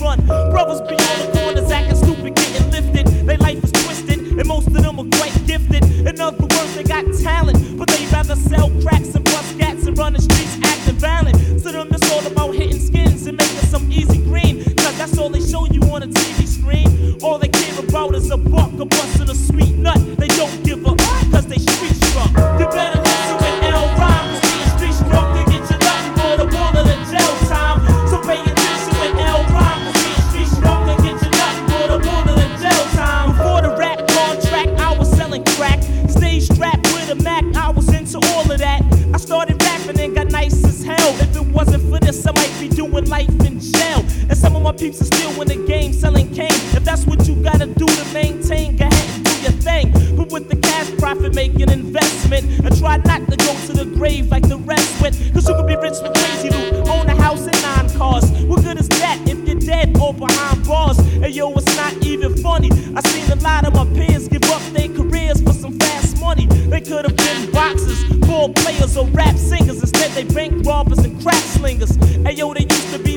run. Brothers be on the corners acting stupid, getting lifted. Their life is twisted, and most of them are quite gifted. In other words, they got talent, but they rather sell cracks and bust cats and run the streets acting violent. I started rapping and got nice as hell. If it wasn't for this, I might be doing life in jail. And some of my peeps are still in the game selling cane. If that's what you gotta do to maintain, go ahead and do your thing. But with the cash profit, make an investment. And try not to go to the grave like the rest went. Cause you could be rich with crazy loot, own a house and nine cars. What good is that if you're dead or behind bars? And yo, it's not even funny. I seen a lot of So rap singers instead they bank robbers and crack slingers. Ayo, they used to be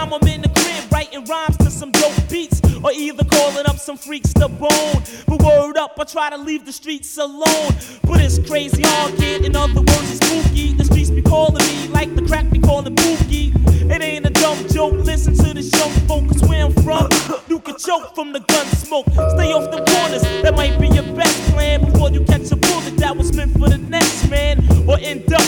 time I'm in the crib writing rhymes to some dope beats, or either calling up some freaks to bone. But word up, I try to leave the streets alone. But it's crazy, all kid, in other words, it's spooky. The streets be calling me like the crack be calling boogie. It ain't a dumb joke, listen to this young focus where I'm from, you can choke from the gun smoke. Stay off the corners, that might be your best plan before you catch a bullet that was meant for the next man, or end up.